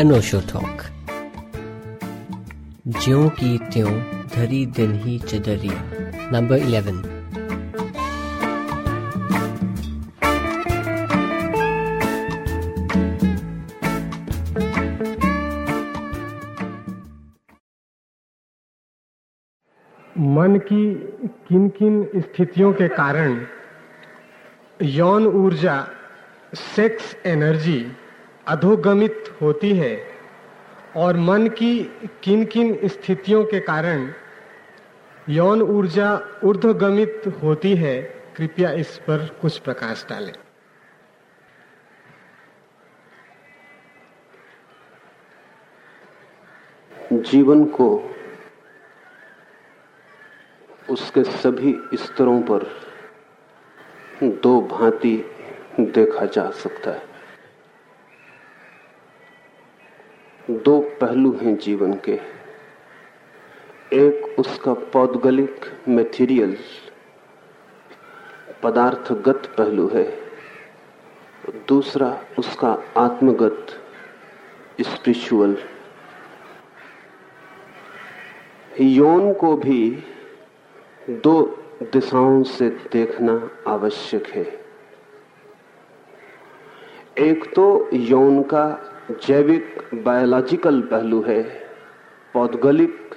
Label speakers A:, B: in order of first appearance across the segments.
A: अनोशो talk. ज्यों की त्यों धरी दिन ही चदरिया। Number eleven.
B: मन की किन किन स्थितियों के कारण यौन ऊर्जा सेक्स एनर्जी अधोगमित होती है और मन की किन किन स्थितियों के कारण यौन ऊर्जा ऊर्ध्वगमित होती है, कृपया इस पर कुछ प्रकाश डालें।
C: जीवन को उसके सभी स्तरों पर दो भांति देखा जा सकता है। दो पहलू हैं जीवन के। एक उसका पौदगलिक मेटीरियल पदार्थगत पहलू है। दूसरा उसका आत्मगत स्पिरिचुअल यौन को भी दो दिशाओं से देखना आवश्यक है। एक तो यौन का जैविक बायोलॉजिकल पहलू है। पौदगलिक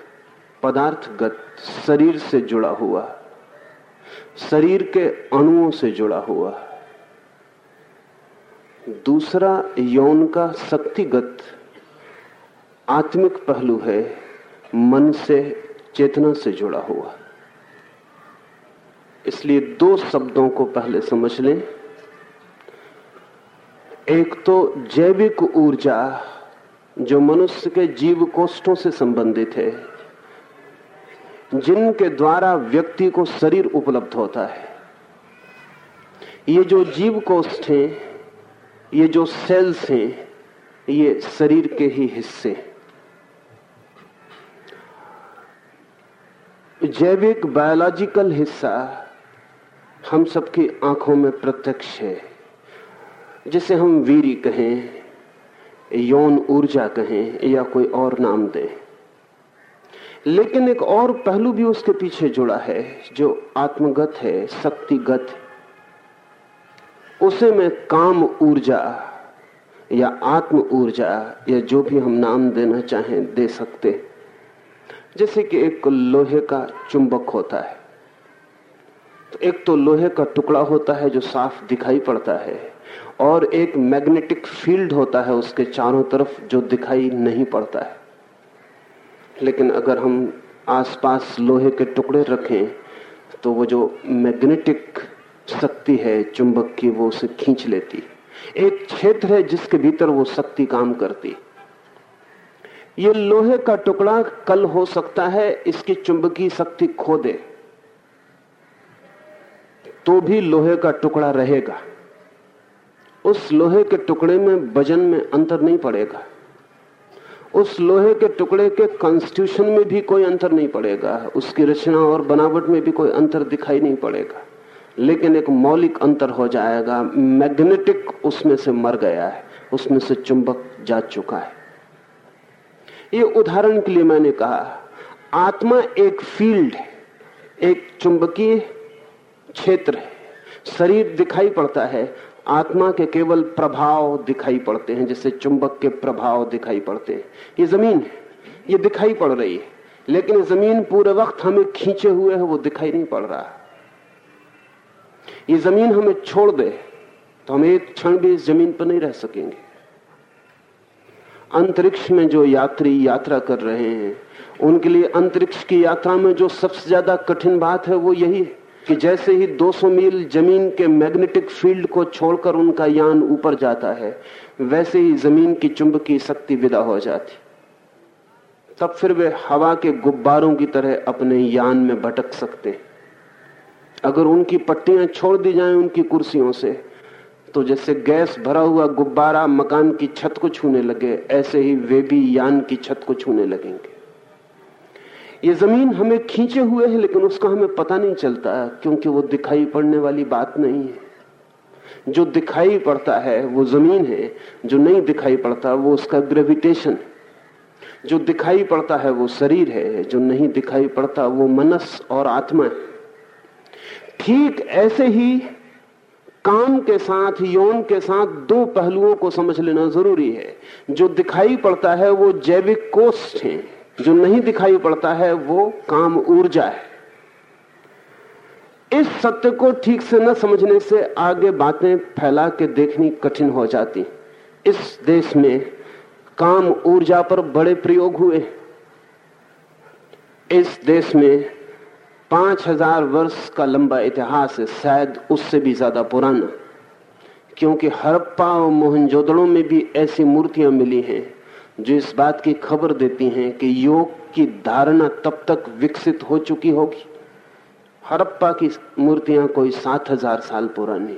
C: पदार्थगत शरीर से जुड़ा हुआ। शरीर के अणुओं से जुड़ा हुआ। दूसरा यौन का शक्तिगत आत्मिक पहलू है, मन से चेतना से जुड़ा हुआ। इसलिए दो शब्दों को पहले समझ लें। एक तो जैविक ऊर्जा जो मनुष्य के जीव कोष्ठों से संबंधित है, जिनके द्वारा व्यक्ति को शरीर उपलब्ध होता है। ये जो जीव कोष्ठ हैं, ये जो सेल्स हैं, ये शरीर के ही हिस्से जैविक बायोलॉजिकल हिस्सा हम सबकी आँखों में प्रत्यक्ष है। जिसे हम वीरी कहें, यौन ऊर्जा कहें, या कोई और नाम दें। लेकिन एक और पहलू भी उसके पीछे जुड़ा है, जो आत्मगत है, शक्तिगत। उसे मैं काम ऊर्जा, या आत्म ऊर्जा, या जो भी हम नाम देना चाहें, दे सकते जैसे कि एक लोहे का चुंबक होता है। तो एक तो लोहे का टुकड़ा होता है जो साफ़ दिखाई पड़ता है। और एक मैग्नेटिक फ़ील्ड होता है उसके चारों तरफ़ जो दिखाई नहीं पड़ता है। लेकिन अगर हम आसपास लोहे के टुकड़े रखें तो वो जो मैग्नेटिक शक्ति है चुंबक की, वो उसे खींच लेती। एक क्षेत्र है जिसके भीतर वो शक्ति काम करती। ये लोहे का टुकड़ा कल हो सकता है, इसकी चुंबकीय शक्ति खो दे। तो भी लोहे का टुकड़ा रहेगा। उस लोहे के टुकड़े में, वज़न में अंतर नहीं पड़ेगा। उस लोहे के टुकड़े के कॉन्स्टिट्यूशन में भी कोई अंतर नहीं पड़ेगा। उसकी रचना और बनावट में भी कोई अंतर दिखाई नहीं पड़ेगा। लेकिन एक मौलिक अंतर हो जाएगा। मैग्नेटिक उसमें से मर गया है। उसमें से चुंबक जा चुका है। ये उदाहरण के लिए मैंने कहा, आत्मा एक फ़ील्ड है, एक चुंबकीय क्षेत्र है। शरीर दिखाई पड़ता है आत्मा के केवल प्रभाव दिखाई पड़ते हैं, जैसे चुंबक के प्रभाव दिखाई पड़ते हैं। ये ज़मीन है, ये दिखाई पड़ रही है, लेकिन ज़मीन पूरे वक्त हमें खींचे हुए है, वो दिखाई नहीं पड़ रहा। ये ज़मीन हमें छोड़ दे तो हम एक क्षण भी इस ज़मीन पर नहीं रह सकेंगे। अंतरिक्ष में जो यात्री यात्रा कर रहे हैं, उनके लिए अंतरिक्ष की यात्रा में जो सबसे ज़्यादा कठिन बात है, वो यही है। कि जैसे ही 200 मील ज़मीन के मैग्नेटिक फ़ील्ड को छोड़कर उनका यान ऊपर जाता है, वैसे ही ज़मीन की चुंबकीय शक्ति विदा हो जाती। तब फिर वे हवा के गुब्बारों की तरह अपने यान में भटक सकते। अगर उनकी पट्टियाँ छोड़ दी जाएँ उनकी कुर्सियों से तो जैसे गैस भरा हुआ गुब्बारा मकान की छत को छूने लगे, ऐसे ही वे भी यान की छत को छूने लगेंगे। ये ज़मीन हमें खींचे हुए है, लेकिन उसका हमें पता नहीं चलता, क्योंकि वो दिखाई पड़ने वाली बात नहीं है। जो दिखाई पड़ता है, वो ज़मीन है, जो नहीं दिखाई पड़ता, वो उसका ग्रेविटेशन जो दिखाई पड़ता है, वो शरीर है, जो नहीं दिखाई पड़ता, वो मनस और आत्मा है। ठीक ऐसे ही काम के साथ, यौन के साथ दो पहलुओं को समझ लेना ज़रूरी है। जो दिखाई पड़ता है, वो जैविक कोष्ठ है। जो नहीं दिखाई पड़ता है, वो काम ऊर्जा है। इस सत्य को ठीक से न समझने से आगे बातें फैला के देखनी कठिन हो जाती। इस देश में काम ऊर्जा पर बड़े प्रयोग हुए। इस देश में पाँच हज़ार वर्ष का लंबा इतिहास है, शायद उससे भी ज़्यादा पुराना। क्योंकि हरप्पा और मोहनजोदड़ों में भी ऐसी मूर्तियाँ मिली हैं। जो इस बात की खबर देती हैं कि योग की धारणा तब तक विकसित हो चुकी होगी। हरप्पा की मूर्तियाँ कोई सात हज़ार साल पुरानी।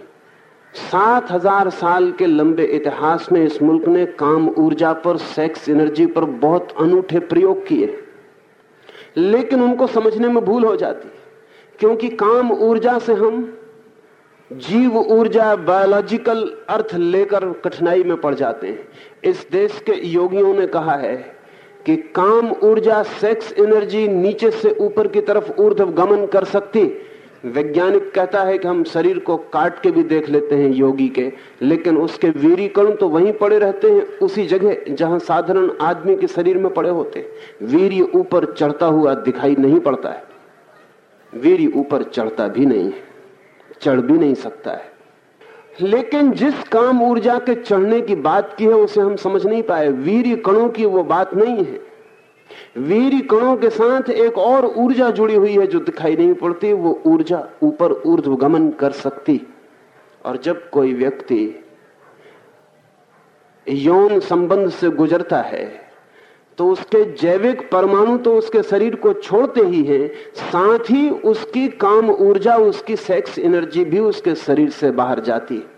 C: सात हज़ार साल के लंबे इतिहास में इस मुल्क ने काम, ऊर्जा पर, सेक्स, एनर्जी पर बहुत अनूठे प्रयोग किए। लेकिन उनको समझने में भूल हो जाती क्योंकि काम, ऊर्जा से हम जीव ऊर्जा बायोलॉजिकल अर्थ लेकर कठिनाई में पड़ जाते हैं। इस देश के योगियों ने कहा है कि काम ऊर्जा सेक्स एनर्जी नीचे से ऊपर की तरफ़ ऊर्ध्व गमन कर सकती। वैज्ञानिक कहता है कि हम शरीर को काट के भी देख लेते हैं योगी के, लेकिन उसके वीरीकरण तो वहीं पड़े रहते हैं, उसी जगह जहाँ साधारण आदमी के शरीर में पड़े होते वीर ऊपर चढ़ता हुआ दिखाई नहीं पड़ता है। वीर ऊपर चढ़ता भी नहीं है। चढ़ भी नहीं सकता है। लेकिन जिस काम ऊर्जा के चढ़ने की बात की है, उसे हम समझ नहीं पाए। वीर कणों की वो बात नहीं है। वीर कणों के साथ एक और ऊर्जा जुड़ी हुई है जो दिखाई नहीं पड़ती। वो ऊर्जा ऊपर ऊर्ध्वगमन कर सकती। और जब कोई व्यक्ति यौन संबंध से गुजरता है तो उसके जैविक परमाणु तो उसके शरीर को छोड़ते ही हैं, साथ ही उसकी काम ऊर्जा, उसकी सेक्स एनर्जी भी उसके शरीर से बाहर जाती है।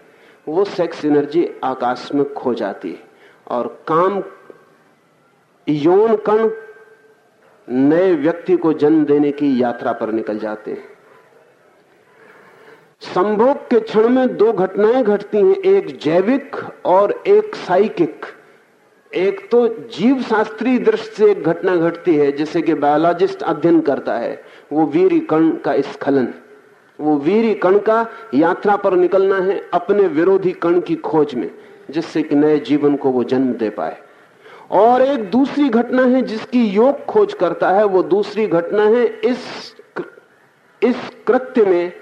C: वो सेक्स एनर्जी आकाश में खो जाती है और काम यौन कण नए व्यक्ति को जन्म देने की यात्रा पर निकल जाते हैं। संभोग के क्षण में दो घटनाएँ घटती हैं, एक जैविक और एक साइकिक एक तो जीव शास्त्रीय दृष्टि से एक घटना घटती है, जिसे कि बायोलॉजिस्ट अध्ययन करता है। वो वीर कण का स्खलन। वो वीर कण का यात्रा पर निकलना है अपने विरोधी कण की खोज में, जिससे कि नए जीवन को वो जन्म दे पाए। और एक दूसरी घटना है, जिसकी योग खोज करता है, वो दूसरी घटना है इस इस कृत्य में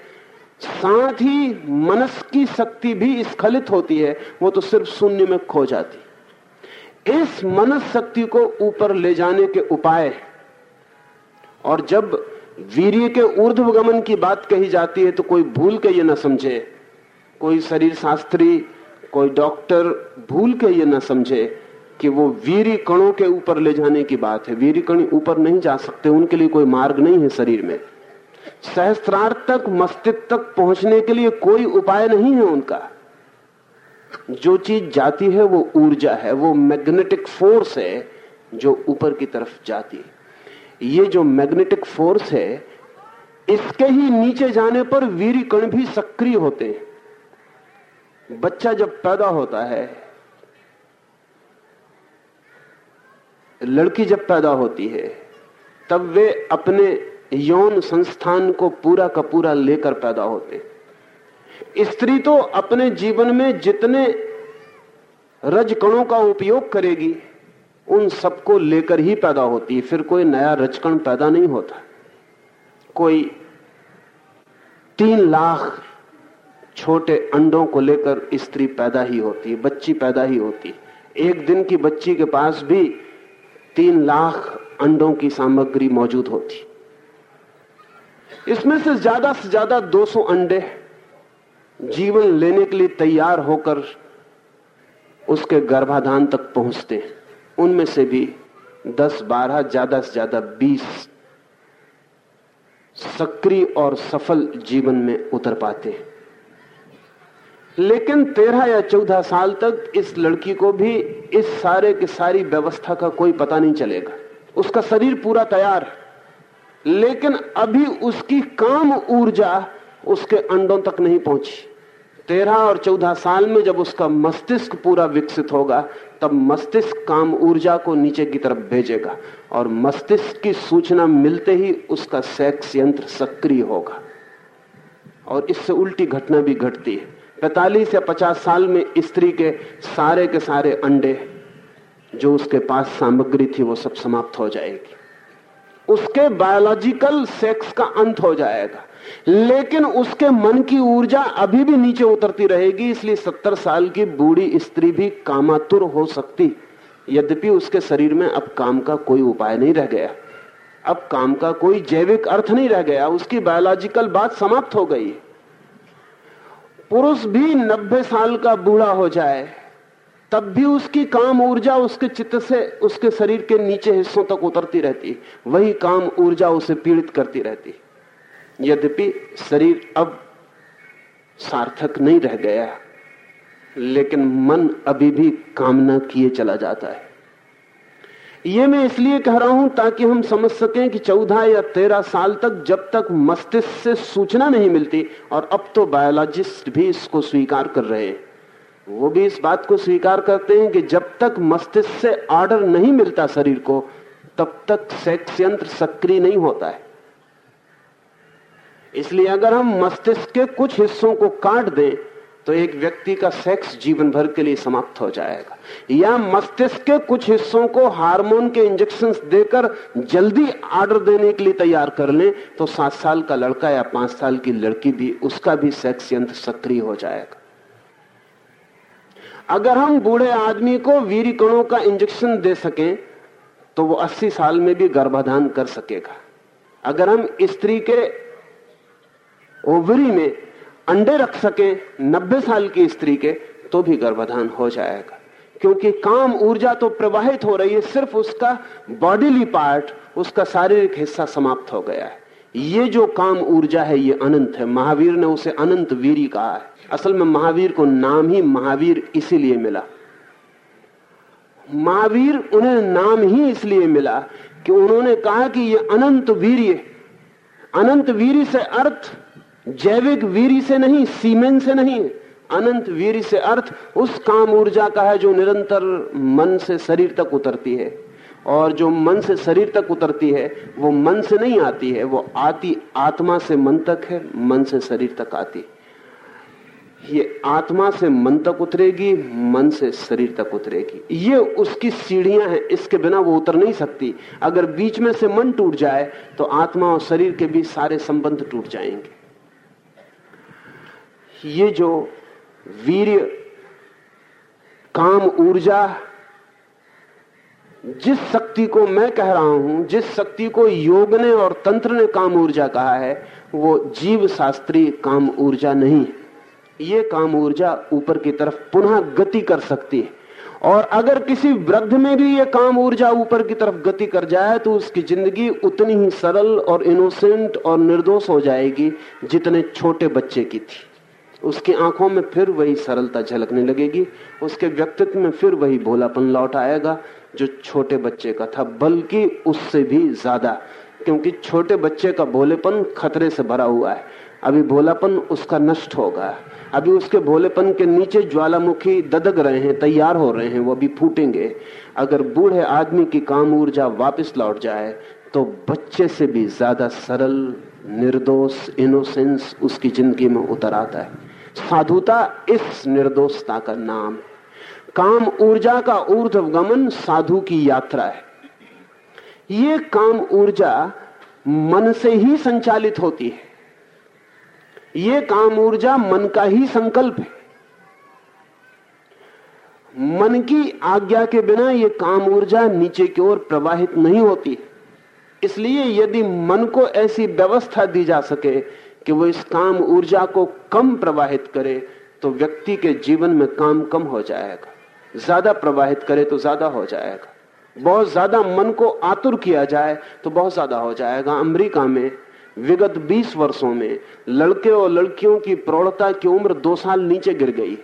C: साथ ही मनस की शक्ति भी स्खलित होती है, वो तो सिर्फ़ शून्य में खो जाती। इस मनस शक्ति को ऊपर ले जाने के उपाय और जब वीर्य के ऊर्ध्वगमन की बात कही जाती है तो कोई भूल के ये ना समझे। कोई शरीर शास्त्री, कोई डॉक्टर भूल के ये ना समझे कि वो वीरी कणों के ऊपर ले जाने की बात है। वीरी कण ऊपर नहीं जा सकते, उनके लिए कोई मार्ग नहीं है शरीर में। सहस्त्रार्थ तक मस्तिष्क तक पहुँचने के लिए कोई उपाय नहीं है उनका। जो चीज़ जाती है वो ऊर्जा है, वो मैग्नेटिक फोर्स है जो ऊपर की तरफ़ जाती है। ये जो मैग्नेटिक फोर्स है, इसके ही नीचे जाने पर वीरी कण भी सक्रिय होते हैं। बच्चा जब पैदा होता है, लड़की जब पैदा होती है, तब वे अपने यौन संस्थान को पूरा का पूरा लेकर पैदा होते स्त्री तो अपने जीवन में जितने रजकणों का उपयोग करेगी, उन सबको लेकर ही पैदा होती है। फिर कोई नया रजकण पैदा नहीं होता। कोई तीन लाख छोटे अंडों को लेकर स्त्री पैदा ही होती है, बच्ची पैदा ही होती है। एक दिन की बच्ची के पास भी तीन लाख अंडों की सामग्री मौजूद होती। इसमें से ज़्यादा से ज़्यादा 200 अंडे जीवन लेने के लिए तैयार होकर उसके गर्भाधान तक पहुँचते हैं। उनमें से भी 10-12 ज़्यादा से ज़्यादा 20 सक्रिय और सफल जीवन में उतर पाते हैं। लेकिन तेरह या चौदह साल तक इस लड़की को भी इस सारे की सारी व्यवस्था का कोई पता नहीं चलेगा। उसका शरीर पूरा तैयार लेकिन अभी उसकी काम ऊर्जा उसके अंडों तक नहीं पहुँची। तेरह और चौदह साल में जब उसका मस्तिष्क पूरा विकसित होगा, तब मस्तिष्क काम ऊर्जा को नीचे की तरफ़ भेजेगा और मस्तिष्क की सूचना मिलते ही उसका सेक्स यंत्र सक्रिय होगा। और इससे उल्टी घटना भी घटती है। पैतालीस या पचास साल में स्त्री के सारे के सारे अंडे, जो उसके पास सामग्री थी, वो सब समाप्त हो जाएगी। उसके बायोलॉजिकल सेक्स का अंत हो जाएगा। लेकिन उसके मन की ऊर्जा अभी भी नीचे उतरती रहेगी, इसलिए सत्तर साल की बूढ़ी स्त्री भी कामातुर हो सकती। यद्यपि उसके शरीर में अब काम का कोई उपाय नहीं रह गया। अब काम का कोई जैविक अर्थ नहीं रह गया। उसकी बायोलॉजिकल बात समाप्त हो गई। पुरुष भी नब्बे साल का बूढ़ा हो जाए, तब भी उसकी काम ऊर्जा उसके चित्त से उसके शरीर के नीचे हिस्सों तक उतरती रहती। वही काम ऊर्जा उसे पीड़ित करती रहती। यद्यपि शरीर अब सार्थक नहीं रह गया, लेकिन मन अभी भी कामना किए चला जाता है। ये मैं इसलिए कह रहा हूँ ताकि हम समझ सकें कि चौदह या तेरह साल तक जब तक मस्तिष्क से सूचना नहीं मिलती और अब तो बायोलॉजिस्ट भी इसको स्वीकार कर रहे हैं। वो भी इस बात को स्वीकार करते हैं कि जब तक मस्तिष्क से ऑर्डर नहीं मिलता शरीर को, तब तक सेक्स यंत्र सक्रिय नहीं होता है। इसलिए अगर हम मस्तिष्क के कुछ हिस्सों को काट दें तो एक व्यक्ति का सेक्स जीवन भर के लिए समाप्त हो जाएगा। या मस्तिष्क के कुछ हिस्सों को हार्मोन के इंजेक्शन देकर जल्दी आर्डर देने के लिए तैयार कर लें तो सात साल का लड़का या पाँच साल की लड़की भी, उसका भी सेक्स यंत्र सक्रिय हो जाएगा। अगर हम बूढ़े आदमी को वीर कणों का इंजेक्शन दे सकें तो वो 80 साल में भी गर्भाधान कर सकेगा। अगर हम स्त्री के ओवरी में अंडे रख सके नब्बे साल की स्त्री के तो भी गर्भाधान हो जाएगा। क्योंकि काम ऊर्जा तो प्रवाहित हो रही है, सिर्फ़ उसका बॉडीली पार्ट उसका शारीरिक हिस्सा समाप्त हो गया है। ये जो काम ऊर्जा है, ये अनंत है। महावीर ने उसे अनंत वीरी कहा है। असल में महावीर को नाम ही महावीर इसीलिए मिला। महावीर उन्हें नाम ही इसलिए मिला कि उन्होंने कहा कि ये अनंत वीर अनंत वीर से अर्थ जैविक वीरी से नहीं सीमेन से नहीं, अनंत वीर से अर्थ, उस काम ऊर्जा का है जो निरंतर मन से शरीर तक उतरती है। और जो मन से शरीर तक उतरती है, वो मन से नहीं आती है, वो आती आत्मा से मन तक है, मन से शरीर तक आती ये आत्मा से मन तक उतरेगी, मन से शरीर तक उतरेगी। ये उसकी सीढ़ियाँ हैं, इसके बिना वो उतर नहीं सकती। अगर बीच में से मन टूट जाए तो आत्मा और शरीर के बीच सारे संबंध टूट जाएँगे। ये जो वीर काम ऊर्जा, जिस शक्ति को मैं कह रहा हूँ, जिस शक्ति को योग ने और तंत्र ने काम ऊर्जा कहा है, वो जीव शास्त्रीय काम ऊर्जा नहीं ये काम ऊर्जा ऊपर की तरफ़ पुनः गति कर सकती है। और अगर किसी वृद्ध में भी ये काम ऊर्जा ऊपर की तरफ़ गति कर जाए तो उसकी ज़िंदगी उतनी ही सरल और इनोसेंट और निर्दोष हो जाएगी, जितने छोटे बच्चे की थी। उसकी आँखों में फिर वही सरलता झलकने लगेगी। उसके व्यक्तित्व में फिर वही भोलापन लौट आएगा, जो छोटे बच्चे का था। बल्कि उससे भी ज़्यादा, क्योंकि छोटे बच्चे का भोलेपन खतरे से भरा हुआ है। अभी भोलापन उसका नष्ट होगा। अभी उसके भोलेपन के नीचे ज्वालामुखी ददग रहे हैं, तैयार हो रहे हैं, वो अभी फूटेंगे। अगर बूढ़े आदमी की काम ऊर्जा वापस लौट जाए तो बच्चे से भी ज़्यादा सरल, निर्दोष इनोसेंस उसकी ज़िंदगी में उतर आता है। साधुता इस निर्दोषता का नाम। है काम ऊर्जा का ऊर्ध्वगमन साधु की यात्रा है। ये काम ऊर्जा मन से ही संचालित होती है। ये काम ऊर्जा मन का ही संकल्प है। मन की आज्ञा के बिना ये काम ऊर्जा नीचे की ओर प्रवाहित नहीं होती। इसलिए यदि मन को ऐसी व्यवस्था दी जा सके कि वो इस काम ऊर्जा को कम प्रवाहित करे तो व्यक्ति के जीवन में काम कम हो जाएगा। ज़्यादा प्रवाहित करे तो ज़्यादा हो जाएगा। बहुत ज़्यादा मन को आतुर किया जाए तो बहुत ज़्यादा हो जाएगा। अमेरिका में विगत 20 वर्षों में लड़के और लड़कियों की प्रौढ़ता की उम्र दो साल नीचे गिर गई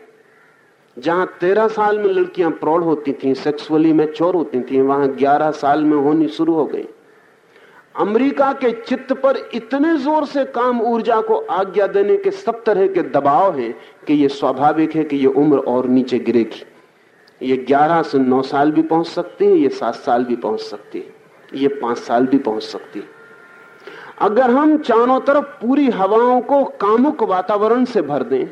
C: जहाँ तेरह साल में लड़कियाँ प्रौढ़ होती थी सेक्सुअली में चोर होती थी, वहाँ ग्यारह साल में होनी शुरू हो गई। अमेरिका के चित्त पर इतने ज़ोर से काम ऊर्जा को आज्ञा देने के सब तरह के दबाव हैं कि यह स्वाभाविक है कि यह उम्र और नीचे गिरेगी। ये 11 से 9 साल भी पहुँच सकती है, ये 7 साल भी पहुँच सकती है, ये 5 साल भी पहुँच सकती है। अगर हम चारों तरफ़ पूरी हवाओं को कामुक वातावरण से भर दें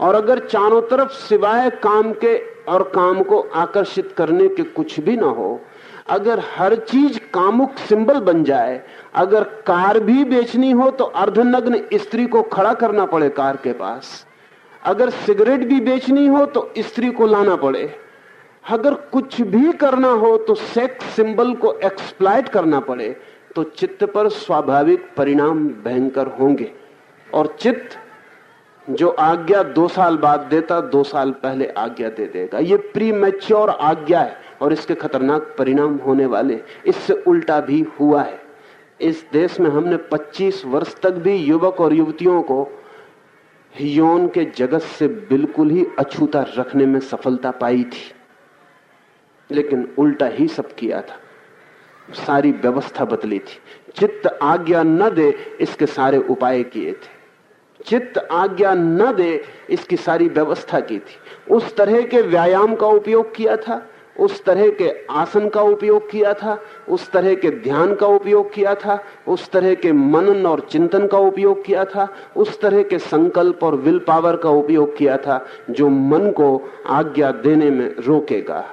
C: और अगर चारों तरफ़ सिवाय काम के और काम को आकर्षित करने के कुछ भी ना हो अगर हर चीज़ कामुक सिंबल बन जाए, अगर कार भी बेचनी हो तो अर्धनग्न स्त्री को खड़ा करना पड़े कार के पास। अगर सिगरेट भी बेचनी हो तो स्त्री को लाना पड़े। अगर कुछ भी करना हो तो सेक्स सिंबल को एक्सप्लाइट करना पड़े तो चित्त पर स्वाभाविक परिणाम भयंकर होंगे। और चित्त, जो आज्ञा दो साल बाद देता, दो साल पहले आज्ञा दे देगा। ये प्री मैच्योर आज्ञा है। और इसके खतरनाक परिणाम होने वाले, इससे उल्टा भी हुआ है। इस देश में हमने 25 वर्ष तक भी युवक और युवतियों को यौन के जगत से बिल्कुल ही अछूता रखने में सफलता पाई थी। लेकिन उल्टा ही सब किया था। सारी व्यवस्था बदली थी। चित्त आज्ञा न दे, इसके सारे उपाय किए थे। चित्त आज्ञा न दे, इसकी सारी व्यवस्था की थी। उस तरह के व्यायाम का उपयोग किया था। उस तरह के आसन का उपयोग किया था, उस तरह के ध्यान का उपयोग किया था, उस तरह के मनन और चिंतन का उपयोग किया था, उस तरह के संकल्प और विल पावर का उपयोग किया था, जो मन को आज्ञा देने में रोकेगा।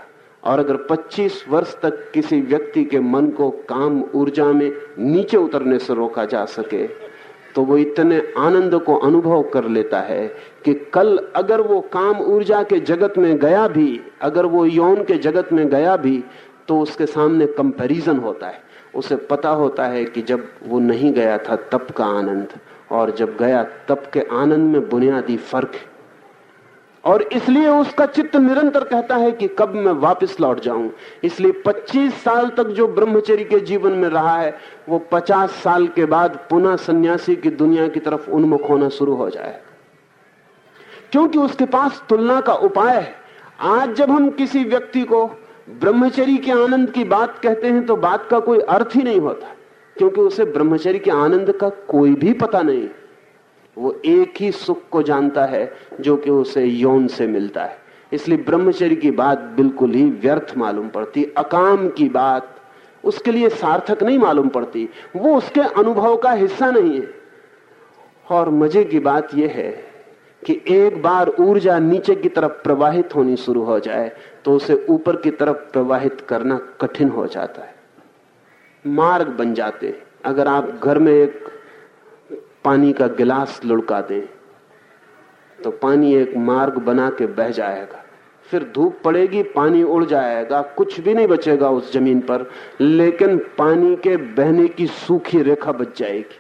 C: और अगर 25 वर्ष तक किसी व्यक्ति के मन को काम, ऊर्जा में नीचे उतरने से रोका जा सके तो वो इतने आनंद को अनुभव कर लेता है कि कल अगर वो काम ऊर्जा के जगत में गया भी, अगर वो यौन के जगत में गया भी तो उसके सामने कंपैरिजन होता है। उसे पता होता है कि जब वो नहीं गया था तब का आनंद, और जब गया तब के आनंद में बुनियादी फ़र्क है और इसलिए उसका चित्त निरंतर कहता है कि कब मैं वापस लौट जाऊँ। इसलिए 25 साल तक जो ब्रह्मचरी के जीवन में रहा है, वो 50 साल के बाद पुनः सन्यासी की दुनिया की तरफ़ उन्मुख होना शुरू हो जाए। क्योंकि उसके पास तुलना का उपाय है। आज जब हम किसी व्यक्ति को ब्रह्मचरी के आनंद की बात कहते हैं तो बात का कोई अर्थ ही नहीं होता। क्योंकि उसे ब्रह्मचरी के आनंद का कोई भी पता नहीं। वो एक ही सुख को जानता है, जो कि उसे यौन से मिलता है। इसलिए ब्रह्मचर्य की बात बिल्कुल ही व्यर्थ मालूम पड़ती, अकाम की बात उसके लिए सार्थक नहीं मालूम पड़ती। वो उसके अनुभव का हिस्सा नहीं है। और मज़े की बात यह है कि एक बार ऊर्जा नीचे की तरफ़ प्रवाहित होनी शुरू हो जाए तो उसे ऊपर की तरफ़ प्रवाहित करना कठिन हो जाता है। मार्ग बन जाते। अगर आप घर में एक पानी का गिलास लुढ़का दें तो पानी एक मार्ग बना के बह जाएगा। फिर धूप पड़ेगी, पानी उड़ जाएगा, कुछ भी नहीं बचेगा उस ज़मीन पर, लेकिन पानी के बहने की सूखी रेखा बच जाएगी।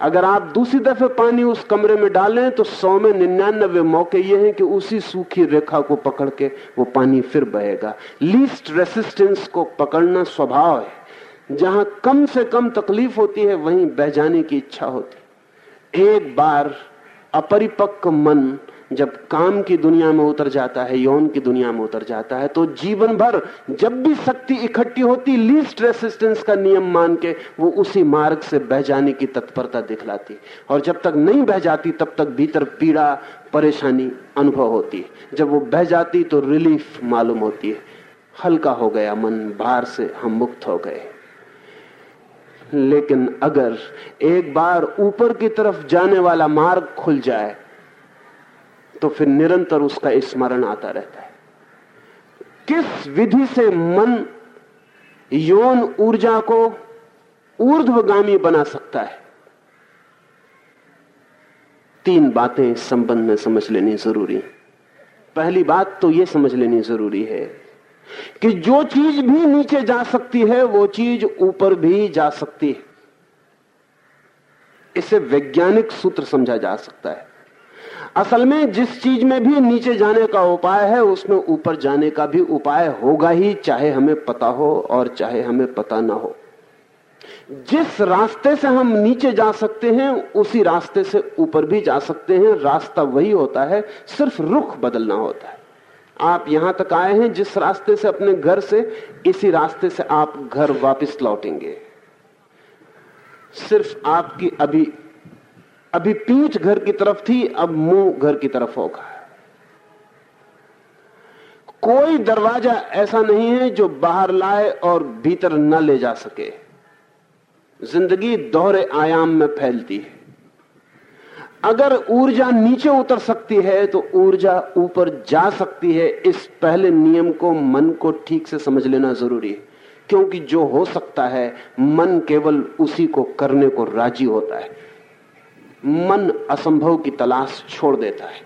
C: अगर आप दूसरी दफे पानी उस कमरे में डालें तो सौ में निन्यानबे मौके ये हैं कि उसी सूखी रेखा को पकड़ के वो पानी फिर बहेगा। लीस्ट रेसिस्टेंस को पकड़ना स्वभाव है। जहाँ कम से कम तकलीफ़ होती है, वहीं बह जाने की इच्छा होती एक बार अपरिपक्व मन जब काम की दुनिया में उतर जाता है, यौन की दुनिया में उतर जाता है तो जीवन भर जब भी शक्ति इकट्ठी होती लीस्ट रेसिस्टेंस का नियम मान के वो उसी मार्ग से बह जाने की तत्परता दिखलाती। और जब तक नहीं बह जाती, तब तक भीतर पीड़ा, परेशानी अनुभव होती जब वो बह जाती तो रिलीफ मालूम होती है। हल्का हो गया मन, भार से हम मुक्त हो गए। लेकिन अगर एक बार ऊपर की तरफ़ जाने वाला मार्ग खुल जाए तो फिर निरंतर उसका स्मरण आता रहता है। किस विधि से मन यौन ऊर्जा को ऊर्ध्वगामी बना सकता है? तीन बातें इस संबंध में समझ लेनी ज़रूरी पहली बात तो यह समझ लेनी ज़रूरी है कि जो चीज़ भी नीचे जा सकती है, वो चीज़ ऊपर भी जा सकती है। इसे वैज्ञानिक सूत्र समझा जा सकता है। असल में जिस चीज़ में भी नीचे जाने का उपाय है, उसमें ऊपर जाने का भी उपाय होगा ही, चाहे हमें पता हो और चाहे हमें पता ना हो। जिस रास्ते से हम नीचे जा सकते हैं, उसी रास्ते से ऊपर भी जा सकते हैं। रास्ता वही होता है, सिर्फ़ रुख बदलना होता है। आप यहाँ तक आए हैं, जिस रास्ते से अपने घर से, इसी रास्ते से आप घर वापस लौटेंगे। सिर्फ़ आपकी अभी अभी पीठ घर की तरफ़ थी, अब मुँह घर की तरफ़ होगा। कोई दरवाज़ा ऐसा नहीं है जो बाहर लाए और भीतर न ले जा सके। ज़िंदगी दोहरे आयाम में फैलती है। अगर ऊर्जा नीचे उतर सकती है तो ऊर्जा ऊपर जा सकती है। इस पहले नियम को मन को ठीक से समझ लेना ज़रूरी है। क्योंकि जो हो सकता है, मन केवल उसी को करने को राज़ी होता है। मन असंभव की तलाश छोड़ देता है।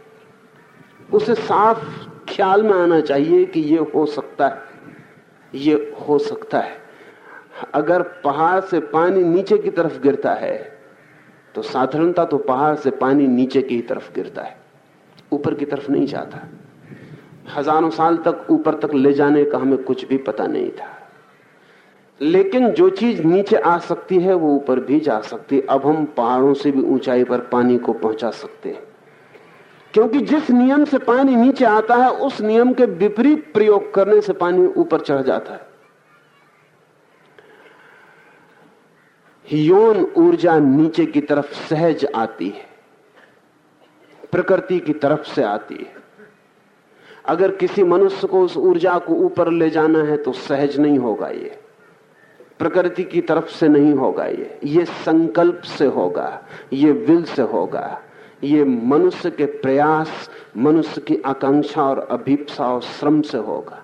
C: उसे साफ़ ख्याल में आना चाहिए कि ये हो सकता है। ये हो सकता है। अगर पहाड़ से पानी नीचे की तरफ़ गिरता है तो साधारणता तो पहाड़ से पानी नीचे की तरफ़ गिरता है, ऊपर की तरफ़ नहीं जाता। हज़ारों साल तक ऊपर तक ले जाने का हमें कुछ भी पता नहीं था। लेकिन जो चीज़ नीचे आ सकती है, वो ऊपर भी जा सकती है। अब हम पहाड़ों से भी ऊंचाई पर पानी को पहुँचा सकते हैं। क्योंकि जिस नियम से पानी नीचे आता है, उस नियम के विपरीत प्रयोग करने से पानी ऊपर चढ़ जाता है। यौन ऊर्जा नीचे की तरफ़ सहज आती है, प्रकृति की तरफ़ से आती है। अगर किसी मनुष्य को उस ऊर्जा को ऊपर ले जाना है तो सहज नहीं होगा ये। प्रकृति की तरफ़ से नहीं होगा ये। ये संकल्प से होगा, ये विल से होगा। ये मनुष्य के प्रयास, मनुष्य की आकांक्षा और अभिप्सा और श्रम से होगा।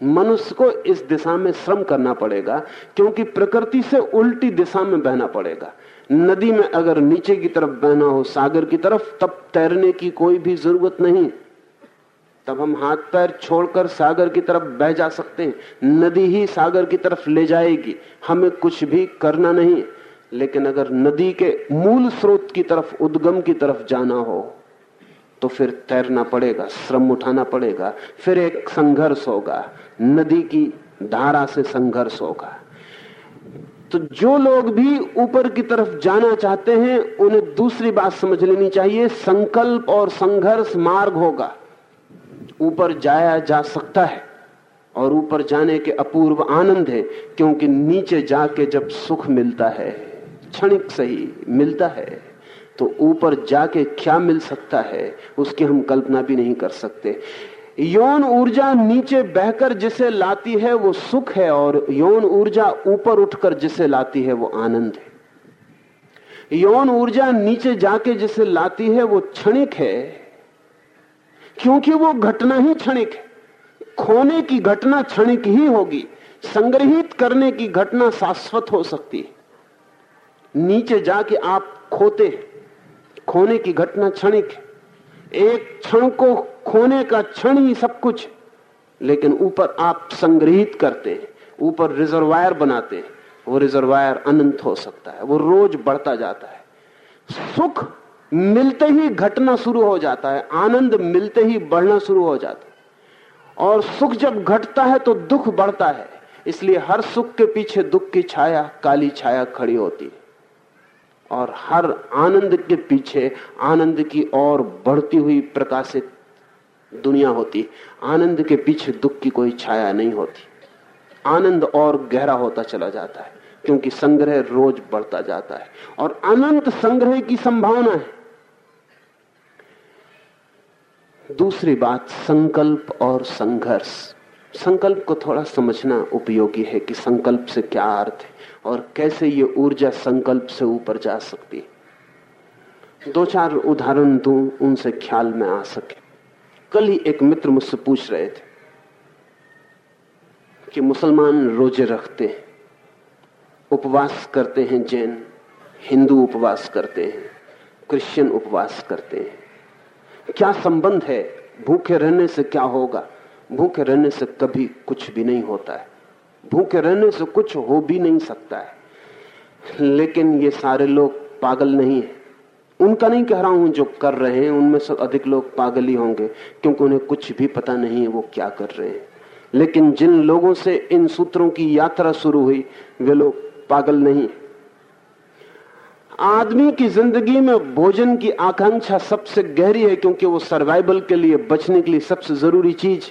C: मनुष्य को इस दिशा में श्रम करना पड़ेगा, क्योंकि प्रकृति से उल्टी दिशा में बहना पड़ेगा। नदी में अगर नीचे की तरफ़ बहना हो, सागर की तरफ़, तब तैरने की कोई भी ज़रूरत नहीं। तब हम हाथ पैर छोड़कर सागर की तरफ़ बह जा सकते हैं। नदी ही सागर की तरफ़ ले जाएगी, हमें कुछ भी करना नहीं। लेकिन अगर नदी के मूल स्रोत की तरफ़, उद्गम की तरफ़ जाना हो तो फिर तैरना पड़ेगा, श्रम उठाना पड़ेगा, फिर एक संघर्ष होगा। नदी की धारा से संघर्ष होगा। तो जो लोग भी ऊपर की तरफ़ जाना चाहते हैं, उन्हें दूसरी बात समझ लेनी चाहिए, संकल्प और संघर्ष मार्ग होगा। ऊपर जाया जा सकता है और ऊपर जाने के अपूर्व आनंद है, क्योंकि नीचे जाके जब सुख मिलता है, क्षणिक सही मिलता है तो ऊपर जाके क्या मिल सकता है, उसकी हम कल्पना भी नहीं कर सकते। यौन ऊर्जा नीचे बहकर जिसे लाती है वो सुख है और यौन ऊर्जा ऊपर उठकर जिसे लाती है वो आनंद है। यौन ऊर्जा नीचे जाके जिसे लाती है वो क्षणिक है, क्योंकि वो घटना ही क्षणिक है। खोने की घटना क्षणिक ही होगी, संग्रहित करने की घटना शाश्वत हो सकती है। नीचे जाके आप खोते खोने की घटना क्षणिक है। एक क्षण को खोने का क्षण ही सब कुछ लेकिन ऊपर आप संग्रहित करते हैं, ऊपर रिजर्वायर बनाते हैं, वो रिजर्वायर अनंत हो सकता है, वो रोज बढ़ता जाता है। सुख मिलते ही घटना शुरू हो जाता है, आनंद मिलते ही बढ़ना शुरू हो जाता है। और सुख जब घटता है तो दुख बढ़ता है, इसलिए हर सुख के पीछे दुख की छाया, काली छाया खड़ी होती है। और हर आनंद के पीछे आनंद की और बढ़ती हुई प्रकाशित दुनिया होती। आनंद के पीछे दुख की कोई छाया नहीं होती। आनंद और गहरा होता चला जाता है, क्योंकि संग्रह रोज बढ़ता जाता है। और अनंत संग्रह की संभावना है। दूसरी बात, संकल्प और संघर्ष। संकल्प को थोड़ा समझना उपयोगी है कि संकल्प से क्या अर्थ है। और कैसे ये ऊर्जा संकल्प से ऊपर जा सकती है? दो चार उदाहरण दू, उनसे ख्याल में आ सके। कल ही एक मित्र मुझसे पूछ रहे थे कि मुसलमान रोज़े रखते हैं, उपवास करते हैं जैन, हिंदू उपवास करते हैं, क्रिश्चियन उपवास करते हैं। क्या संबंध है? भूखे रहने से क्या होगा? भूखे रहने से कभी कुछ भी नहीं होता है। भूखे रहने से कुछ हो भी नहीं सकता है। लेकिन ये सारे लोग पागल नहीं है। उनका नहीं कह रहा हूँ जो कर रहे हैं, उनमें से अधिक लोग पागल ही होंगे, क्योंकि उन्हें कुछ भी पता नहीं है वो क्या कर रहे हैं। लेकिन जिन लोगों से इन सूत्रों की यात्रा शुरू हुई, वे लोग पागल नहीं आदमी की ज़िंदगी में भोजन की आकांक्षा सबसे गहरी है, क्योंकि वो सर्वाइवल के लिए, बचने के लिए सबसे ज़रूरी चीज़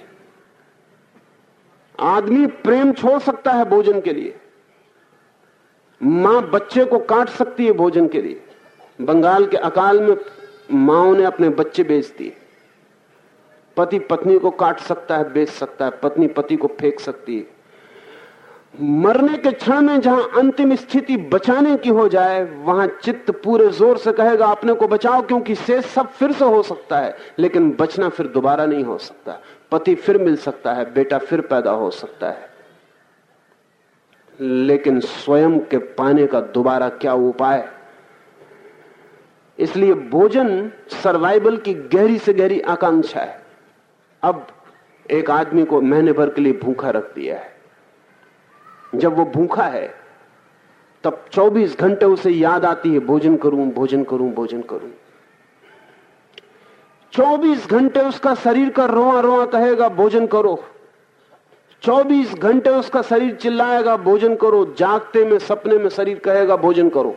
C: आदमी प्रेम छोड़ सकता है भोजन के लिए। माँ बच्चे को काट सकती है भोजन के लिए। बंगाल के अकाल में माओ ने अपने बच्चे बेच दिए। पति पत्नी को काट सकता है, बेच सकता है, पत्नी पति को फेंक सकती है। मरने के क्षण में जहाँ अंतिम स्थिति बचाने की हो जाए, वहाँ चित्त पूरे ज़ोर से कहेगा, अपने को बचाओ, क्योंकि शेष सब फिर से हो सकता है, लेकिन बचना फिर दोबारा नहीं हो सकता। पति फिर मिल सकता है, बेटा फिर पैदा हो सकता है। लेकिन स्वयं के पाने का दोबारा क्या उपाय? इसलिए भोजन सर्वाइवल की गहरी से गहरी आकांक्षा है। अब एक आदमी को महीने भर के लिए भूखा रख दिया है। जब वो भूखा है, तब 24 घंटे उसे याद आती है, भोजन करूँ भोजन करूँ भोजन करूँ। 24 घंटे उसका शरीर का रोआ रोआ कहेगा, भोजन करो। 24 घंटे उसका शरीर चिल्लाएगा, भोजन करो। जागते में, सपने में शरीर कहेगा, भोजन करो।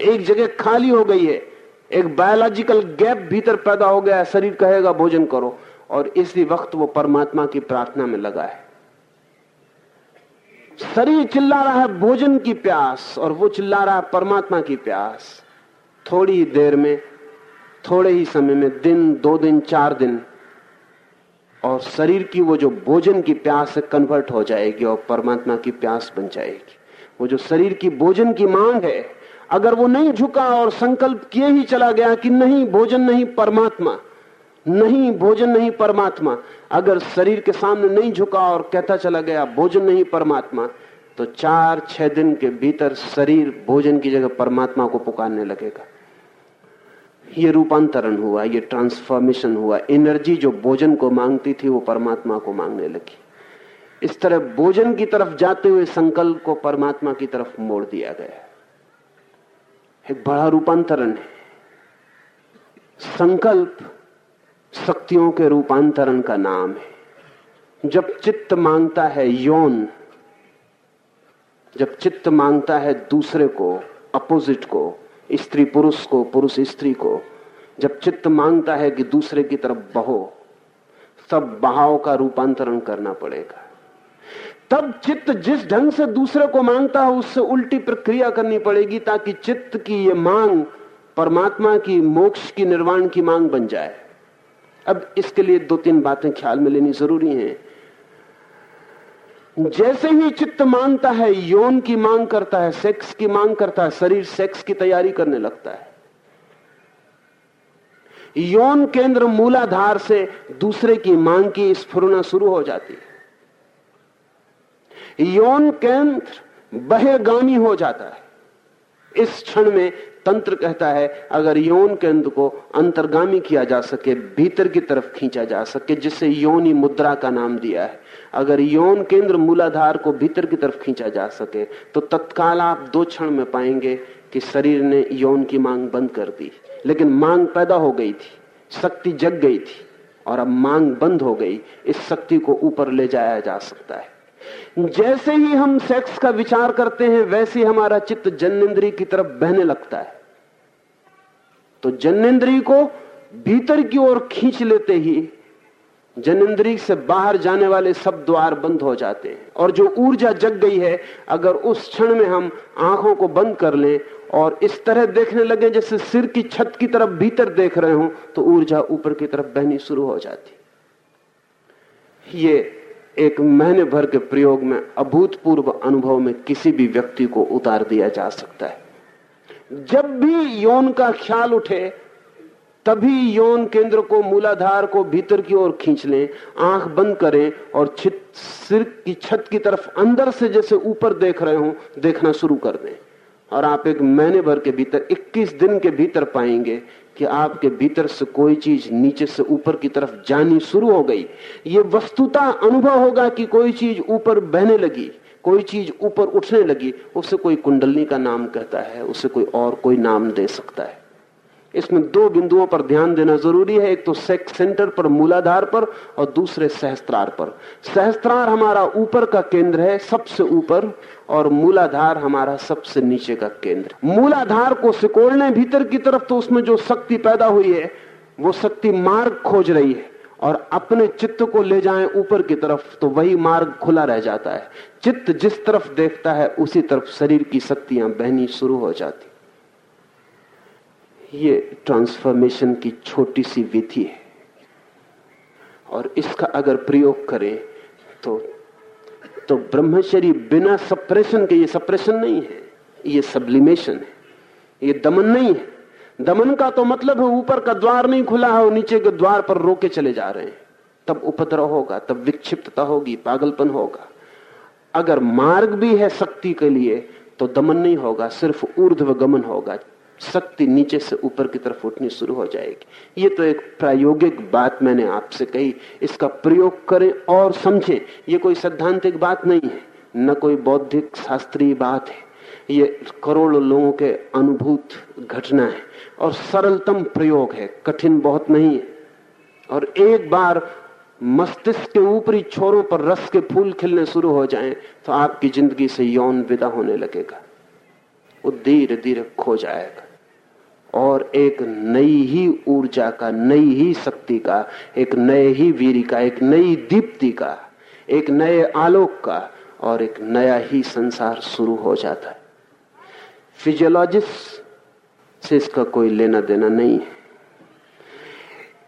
C: एक जगह खाली हो गई है, एक बायोलॉजिकल गैप भीतर पैदा हो गया है, शरीर कहेगा, भोजन करो। और इसी वक्त वो परमात्मा की प्रार्थना में लगा है। शरीर चिल्ला रहा है भोजन की प्यास, और वो चिल्ला रहा है परमात्मा की प्यास। थोड़ी देर में थोड़े ही समय में, दिन, दो दिन, चार दिन, और शरीर की वो जो भोजन की प्यास से कन्वर्ट हो जाएगी और परमात्मा की प्यास बन जाएगी। वो जो शरीर की भोजन की मांग है, अगर वो नहीं झुका और संकल्प किए ही चला गया कि नहीं, भोजन नहीं परमात्मा, नहीं, भोजन नहीं परमात्मा, अगर शरीर के सामने नहीं झुका और कहता चला गया, भोजन नहीं परमात्मा तो चार, छह दिन के भीतर शरीर भोजन की जगह परमात्मा को पुकारने लगेगा। ये रूपांतरण हुआ, ये ट्रांसफॉर्मेशन हुआ। एनर्जी जो भोजन को मांगती थी, वो परमात्मा को मांगने लगी। इस तरह भोजन की तरफ़ जाते हुए संकल्प को परमात्मा की तरफ़ मोड़ दिया गया। एक बड़ा रूपांतरण है। संकल्प शक्तियों के रूपांतरण का नाम है। जब चित्त माँगता है यौन, जब चित्त माँगता है दूसरे को अपोजिट को स्त्री पुरुष को, पुरुष स्त्री को, जब चित्त माँगता है कि दूसरे की तरफ़ बहो, तब बहाव का रूपांतरण करना पड़ेगा। तब चित्त जिस ढंग से दूसरे को माँगता है, उससे उल्टी प्रक्रिया करनी पड़ेगी ताकि चित्त की ये मांग, परमात्मा की मोक्ष की, निर्वाण की मांग बन जाए। अब इसके लिए दो तीन बातें ख्याल में लेनी ज़रूरी हैं। जैसे ही चित्त माँगता है, यौन की मांग करता है, सेक्स की मांग करता है, शरीर सेक्स की तैयारी करने लगता है। यौन केंद्र मूलाधार से दूसरे की मांग की स्फुरना शुरू हो जाती है। यौन केंद्र बहेगामी हो जाता है। इस क्षण में तंत्र कहता है, अगर यौन केंद्र को अंतर्गामी किया जा सके, भीतर की तरफ़ खींचा जा सके जिससे यौनी मुद्रा का नाम दिया है। अगर यौन केंद्र मूलाधार को भीतर की तरफ़ खींचा जा सके तो तत्काल आप दो क्षण में पाएँगे कि शरीर ने यौन की मांग बंद कर दी। लेकिन मांग पैदा हो गई थी, शक्ति जग गई थी, और अब मांग बंद हो गई, इस शक्ति को ऊपर ले जाया जा सकता है। जैसे ही हम सेक्स का विचार करते हैं, वैसे हमारा चित्त जन्नेन्द्री की तरफ़ बहने लगता है। तो जन्नेन्द्री को भीतर की ओर खींच लेते ही जनेन्द्री से बाहर जाने वाले सब द्वार बंद हो जाते हैं। और जो ऊर्जा जग गई है, अगर उस क्षण में हम आँखों को बंद कर लें और इस तरह देखने लगे, जैसे सिर की छत की तरफ़ भीतर देख रहे हो तो ऊर्जा ऊपर की तरफ़ बहनी शुरू हो जाती। ये एक महीने भर के प्रयोग में अभूतपूर्व अनुभव में किसी भी व्यक्ति को उतार दिया जा सकता है। जब भी यौन का ख्याल उठे, तभी यौन केंद्र को मूलाधार को भीतर की ओर खींच लें, आँख बंद करें और छित, सिर की छत की तरफ़ अंदर से जैसे ऊपर देख रहे हो, देखना शुरू कर दें। और आप एक महीने भर के भीतर 21 दिन के भीतर पाएँगे कि आपके भीतर से कोई चीज़ नीचे से ऊपर की तरफ़ जानी शुरू हो गई। ये वस्तुता अनुभव होगा कि कोई चीज़ ऊपर बहने लगी। कोई चीज़ ऊपर उठने लगी उसे कोई कुंडलनी का नाम कहता है, उसे कोई और कोई नाम दे सकता है। इसमें दो बिंदुओं पर ध्यान देना ज़रूरी है, एक तो सेक्स सेंटर पर, मूलाधार पर, और दूसरे सहस्त्रार पर। सहस्त्रार हमारा ऊपर का केंद्र है, सबसे ऊपर, और मूलाधार हमारा सबसे नीचे का केंद्र। मूलाधार को सिकोड़ने भीतर की तरफ़ तो उसमें जो शक्ति पैदा हुई है, वो शक्ति मार्ग खोज रही है। और अपने चित्त को ले जाएँ ऊपर की तरफ़ तो वही मार्ग खुला रह जाता है। चित्त जिस तरफ़ देखता है, उसी तरफ़ शरीर की शक्तियाँ बहनी शुरू हो जाती। ये ट्रांसफॉर्मेशन की छोटी सी विधि है। और इसका अगर प्रयोग करें तो तो ब्रह्मचर्य बिना सप्रेशन के ये सप्रेशन नहीं है। ये सब्लिमेशन है। ये दमन नहीं है। दमन का तो मतलब है ऊपर का द्वार नहीं खुला है और नीचे के द्वार पर रोके चले जा रहे हैं। तब उपद्रव होगा, तब विक्षिप्तता होगी, पागलपन होगा। अगर मार्ग भी है शक्ति के लिए तो दमन नहीं होगा, सिर्फ़ ऊर्ध्व गमन होगा। शक्ति नीचे से ऊपर की तरफ़ उठनी शुरू हो जाएगी। ये तो एक प्रायोगिक बात मैंने आपसे कही। इसका प्रयोग करें और समझें। ये कोई सैद्धांतिक बात नहीं है, न कोई बौद्धिक शास्त्रीय बात है। ये करोड़ों लोगों के अनुभूत घटना है और सरलतम प्रयोग है, कठिन बहुत नहीं है। और एक बार मस्तिष्क के ऊपरी छोरों पर रस के फूल खिलने शुरू हो जाएँ तो आपकी ज़िंदगी से यौन विदा होने लगेगा। वो धीरे धीरे खो जाएगा। और एक नई ही ऊर्जा का, नई ही शक्ति का, एक नए ही वीर का, एक नई दीप्ति का, एक नए आलोक का और एक नया ही संसार शुरू हो जाता है। फिजियोलॉजिस्ट से इसका कोई लेना देना नहीं है।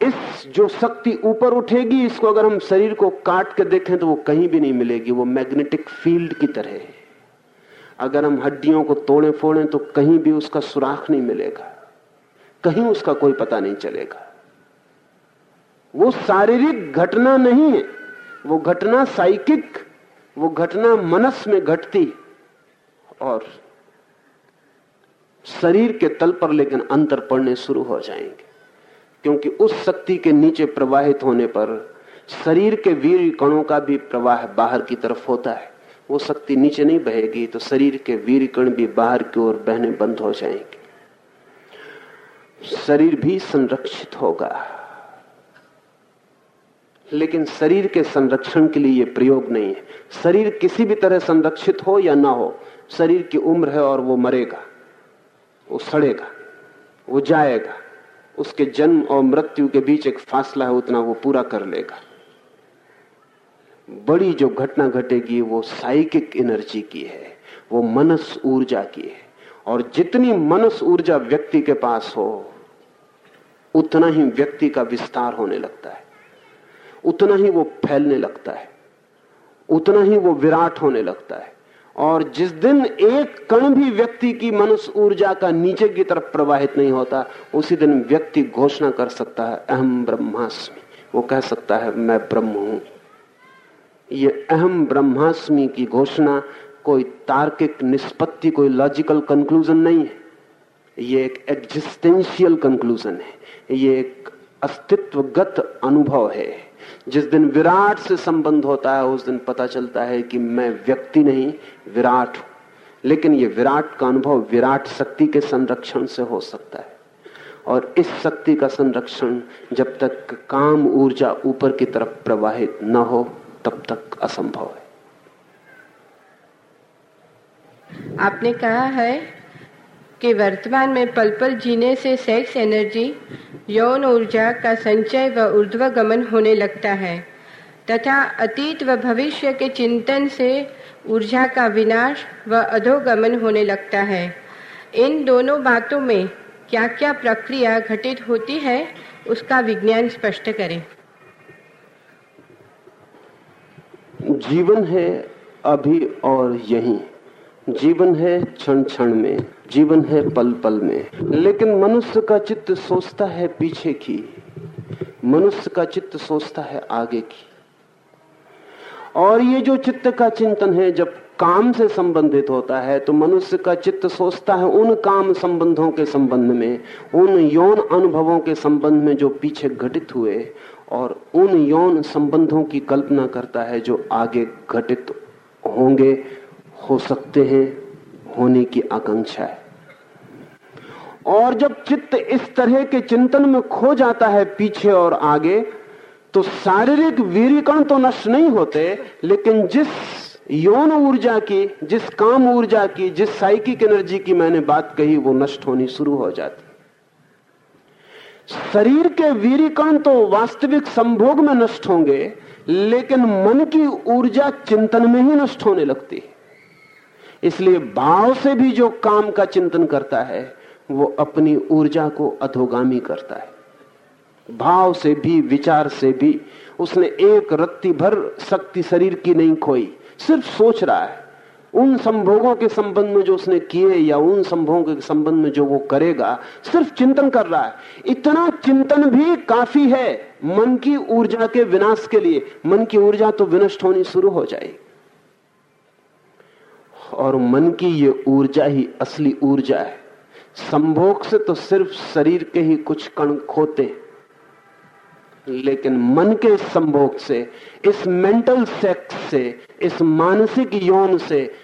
C: इस जो शक्ति ऊपर उठेगी, इसको अगर हम शरीर को काट के देखें तो वो कहीं भी नहीं मिलेगी। वो मैग्नेटिक फ़ील्ड की तरह है। अगर हम हड्डियों को तोड़े फोड़े तो कहीं भी उसका सुराख नहीं मिलेगा। कहीं उसका कोई पता नहीं चलेगा। वो शारीरिक घटना नहीं है। वो घटना साइकिक, वो घटना मनस में घटती। और शरीर के तल पर लेकिन अंतर पड़ने शुरू हो जाएँगे। क्योंकि उस शक्ति के नीचे प्रवाहित होने पर शरीर के वीर कणों का भी प्रवाह बाहर की तरफ़ होता है। वो शक्ति नीचे नहीं बहेगी तो शरीर के वीर कण भी बाहर की ओर बहने बंद हो जाएँगे। शरीर भी संरक्षित होगा। लेकिन शरीर के संरक्षण के लिए यह प्रयोग नहीं है। शरीर किसी भी तरह संरक्षित हो या ना हो, शरीर की उम्र है और वो मरेगा। वो सड़ेगा, वो जाएगा, उसके जन्म और मृत्यु के बीच एक फासला है, उतना वो पूरा कर लेगा। बड़ी जो घटना घटेगी, वो साइकिक एनर्जी की है, वो मनस ऊर्जा की है। और जितनी मनस ऊर्जा व्यक्ति के पास हो, उतना ही व्यक्ति का विस्तार होने लगता है, उतना ही वो फैलने लगता है, उतना ही वो विराट होने लगता है। और जिस दिन एक कण भी व्यक्ति की मनुष्य ऊर्जा का नीचे की तरफ़ प्रवाहित नहीं होता, उसी दिन व्यक्ति घोषणा कर सकता है, अहम ब्रह्मास्मि। वो कह सकता है, मैं ब्रह्म हूँ। ये अहम ब्रह्मास्मि की घोषणा कोई तार्किक निष्पत्ति, कोई लॉजिकल कंक्लूजन नहीं है। ये एक एग्जिस्टेंशियल कंक्लूजन है। ये एक अस्तित्वगत अनुभव है। जिस दिन विराट से संबंध होता है, उस दिन पता चलता है कि मैं व्यक्ति नहीं, विराट हूँ। लेकिन ये विराट का अनुभव विराट शक्ति के संरक्षण से हो सकता है। और इस शक्ति का संरक्षण जब तक काम ऊर्जा ऊपर की तरफ़ प्रवाहित न हो, तब तक असंभव है।
D: आपने कहा है कि वर्तमान में पल पल जीने से सेक्स एनर्जी यौन ऊर्जा का संचय व ऊर्ध्वगमन होने लगता है, तथा अतीत व भविष्य के चिंतन से ऊर्जा का विनाश व अधोगमन होने लगता है। इन दोनों बातों में क्या क्या प्रक्रिया घटित होती है, उसका विज्ञान स्पष्ट करें।
C: जीवन है अभी और यही। जीवन है क्षण क्षण में, जीवन है पल पल में। लेकिन मनुष्य का चित्त सोचता है पीछे की, मनुष्य का चित्त सोचता है आगे की। और ये जो चित्त का चिंतन है, जब काम से संबंधित होता है तो मनुष्य का चित्त सोचता है उन काम संबंधों के संबंध में, उन यौन अनुभवों के संबंध में जो पीछे घटित हुए, और उन यौन संबंधों की कल्पना करता है जो आगे घटित होंगे। हो सकते हैं, होने की आकांक्षा है। और जब चित्त इस तरह के चिंतन में खो जाता है पीछे और आगे तो शारीरिक वीरीकण तो नष्ट नहीं होते, लेकिन जिस यौन ऊर्जा की, जिस काम ऊर्जा की, जिस साइकिक एनर्जी की मैंने बात कही, वो नष्ट होनी शुरू हो जाती। शरीर के वीरीकण तो वास्तविक संभोग में नष्ट होंगे, लेकिन मन की ऊर्जा चिंतन में ही नष्ट होने लगती है। इसलिए भाव से भी जो काम का चिंतन करता है, वो अपनी ऊर्जा को अधोगामी करता है। भाव से भी, विचार से भी उसने एक रत्ती भर शक्ति शरीर की नहीं खोई, सिर्फ़ सोच रहा है। उन संभोगों के संबंध में जो उसने किए या उन संभोगों के संबंध में जो वो करेगा, सिर्फ़ चिंतन कर रहा है। इतना चिंतन भी काफ़ी है, मन की ऊर्जा के विनाश के लिए। मन की ऊर्जा तो विनष्ट होनी शुरू हो जाएगी। और मन की ये ऊर्जा ही असली ऊर्जा है। संभोग से तो सिर्फ़ शरीर के ही कुछ कण खोते लेकिन मन के संभोग से, इस मेंटल सेक्स से, इस मानसिक यौन से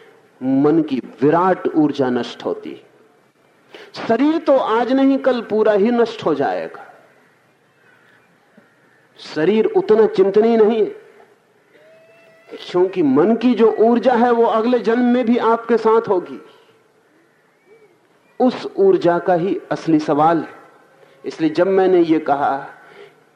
C: मन की विराट ऊर्जा नष्ट होती शरीर तो आज नहीं, कल पूरा ही नष्ट हो जाएगा। शरीर उतना चिंतनीय नहीं है। क्योंकि मन की जो ऊर्जा है वो अगले जन्म में भी आपके साथ होगी। उस ऊर्जा का ही असली सवाल है। इसलिए जब मैंने ये कहा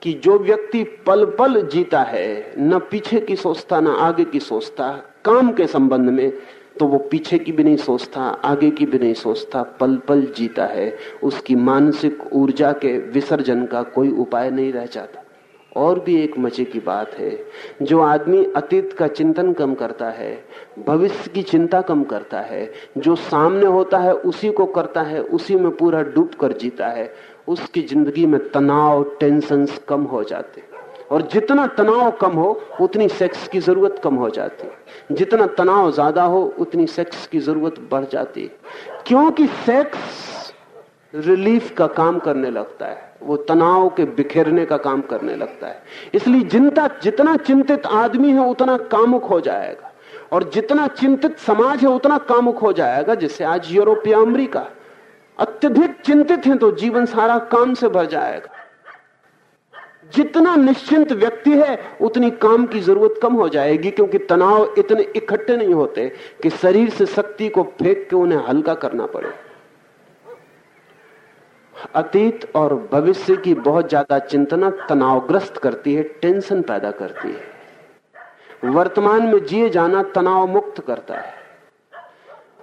C: कि जो व्यक्ति पल पल जीता है, न पीछे की सोचता, न आगे की सोचता, काम के संबंध में तो वो पीछे की भी नहीं सोचता, आगे की भी नहीं सोचता पल पल जीता है। उसकी मानसिक ऊर्जा के विसर्जन का कोई उपाय नहीं रह जाता। और भी एक मज़े की बात है। जो आदमी अतीत का चिंतन कम करता है, भविष्य की चिंता कम करता है, जो सामने होता है उसी को करता है, उसी में पूरा डूब कर जीता है, उसकी ज़िंदगी में तनाव टेंशन कम हो जाते। और जितना तनाव कम हो, उतनी सेक्स की ज़रूरत कम हो जाती। जितना तनाव ज़्यादा हो, उतनी सेक्स की ज़रूरत बढ़ जाती। क्योंकि सेक्स रिलीफ का काम करने लगता है। वो तनाव के बिखेरने का काम करने लगता है। इसलिए जिनता, जितना चिंतित आदमी है, उतना कामुक हो जाएगा। और जितना चिंतित समाज है, उतना कामुक हो जाएगा जिससे आज यूरोप या अमरीका। अत्यधिक चिंतित है तो जीवन सारा काम से भर जाएगा। जितना निश्चिंत व्यक्ति है, उतनी काम की ज़रूरत कम हो जाएगी, क्योंकि तनाव इतने इकट्ठे नहीं होते कि शरीर से शक्ति को फेंक के उन्हें हल्का करना पड़े। अतीत और भविष्य की बहुत ज़्यादा चिंतना तनावग्रस्त करती है, टेंशन पैदा करती है। वर्तमान में जिए जाना तनाव मुक्त करता है।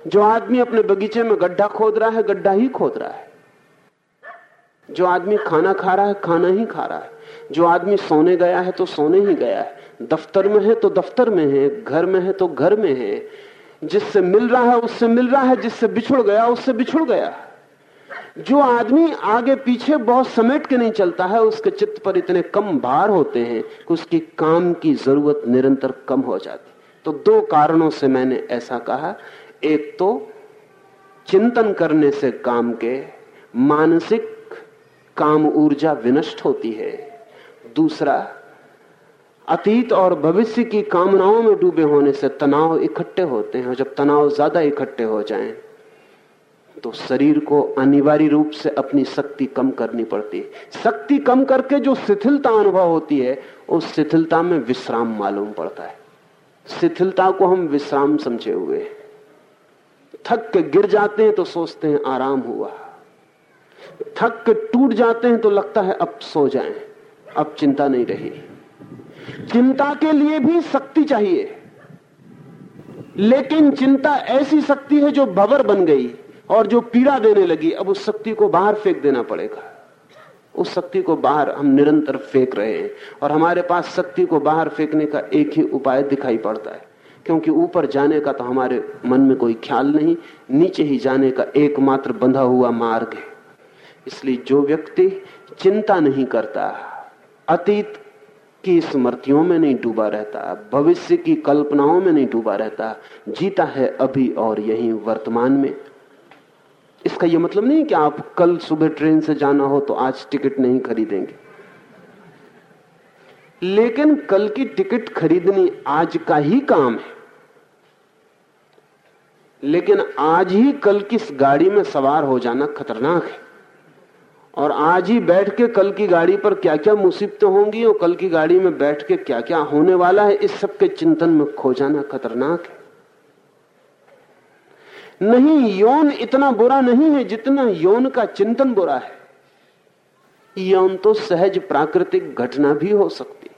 C: जो आदमी अपने बगीचे में गड्ढा खोद रहा है, गड्ढा ही खोद रहा है। जो आदमी खाना खा रहा है, खाना ही खा रहा है। जो आदमी सोने गया है तो सोने ही गया है। दफ्तर में है तो दफ्तर में है। घर में है तो घर में है। जिससे मिल रहा है, उससे मिल रहा है। जिससे बिछुड़ गया, उससे बिछुड़ गया। जो आदमी आगे पीछे बहुत समेट के नहीं चलता है, उसके चित्त पर इतने कम भार होते हैं कि उसकी काम की ज़रूरत निरंतर कम हो जाती। तो दो कारणों से मैंने ऐसा कहा। एक तो चिंतन करने से काम के मानसिक काम ऊर्जा विनष्ट होती है। दूसरा, अतीत और भविष्य की कामनाओं में डूबे होने से तनाव इकट्ठे होते हैं। जब तनाव ज़्यादा इकट्ठे हो जाएँ तो शरीर को अनिवार्य रूप से अपनी शक्ति कम करनी पड़ती है। शक्ति कम करके जो शिथिलता अनुभव होती है उस शिथिलता में विश्राम मालूम पड़ता है। शिथिलता को हम विश्राम समझे हुए थक के गिर जाते हैं तो सोचते हैं आराम हुआ। थक के टूट जाते हैं तो लगता है अब सो जाएँ, अब चिंता नहीं रही। चिंता के लिए भी शक्ति चाहिए। लेकिन चिंता ऐसी शक्ति है जो भवर बन गई। और जो पीड़ा देने लगी, अब उस शक्ति को बाहर फेंक देना पड़ेगा। उस शक्ति को बाहर हम निरंतर फेंक रहे हैं और हमारे पास शक्ति को बाहर फेंकने का एक ही उपाय दिखाई पड़ता है। क्योंकि ऊपर जाने का तो हमारे मन में कोई ख्याल नहीं, नीचे ही जाने का एकमात्र बंधा हुआ मार्ग है। इसलिए जो व्यक्ति चिंता नहीं करता, अतीत की स्मृतियों में नहीं डूबा रहता, भविष्य की कल्पनाओं में नहीं डूबा रहता, जीता है अभी और यही वर्तमान में। इसका यह मतलब नहीं कि आप कल सुबह ट्रेन से जाना हो तो आज टिकट नहीं खरीदेंगे। लेकिन कल की टिकट खरीदनी आज का ही काम है। लेकिन आज ही कल की गाड़ी में सवार हो जाना खतरनाक है। और आज ही बैठ के कल की गाड़ी पर क्या क्या मुसीबतें होंगी और कल की गाड़ी में बैठ के क्या क्या होने वाला है, इस सब के चिंतन में खो जाना खतरनाक है। नहीं, यौन इतना बुरा नहीं है जितना यौन का चिंतन बुरा है। यौन तो सहज प्राकृतिक घटना भी हो सकती